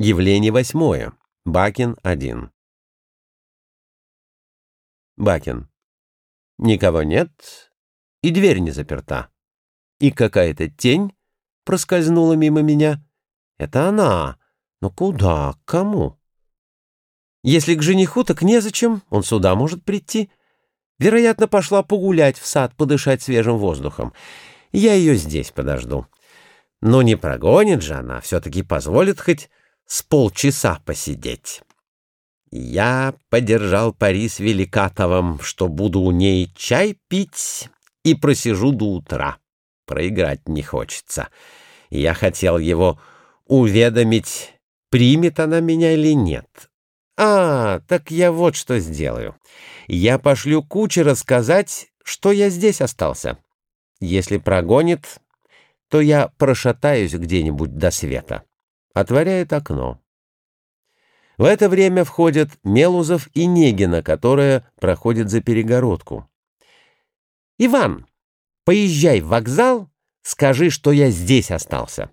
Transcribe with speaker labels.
Speaker 1: Явление восьмое. Бакин один. Бакин. Никого нет, и дверь не заперта. И какая-то тень проскользнула мимо меня. Это она. Но куда? К кому? Если к жениху, так незачем, он сюда может прийти. Вероятно, пошла погулять в сад, подышать свежим воздухом. Я ее здесь подожду. Но не прогонит же она, все-таки позволит хоть с полчаса посидеть. Я подержал пари с Великатовым, что буду у ней чай пить и просижу до утра. Проиграть не хочется. Я хотел его уведомить, примет она меня или нет. А, так я вот что сделаю. Я пошлю кучера сказать, что я здесь остался. Если прогонит, то я прошатаюсь где-нибудь до света отворяет окно. В это время входят Мелузов и Негина, которая проходит за перегородку. «Иван, поезжай в вокзал, скажи, что я здесь остался».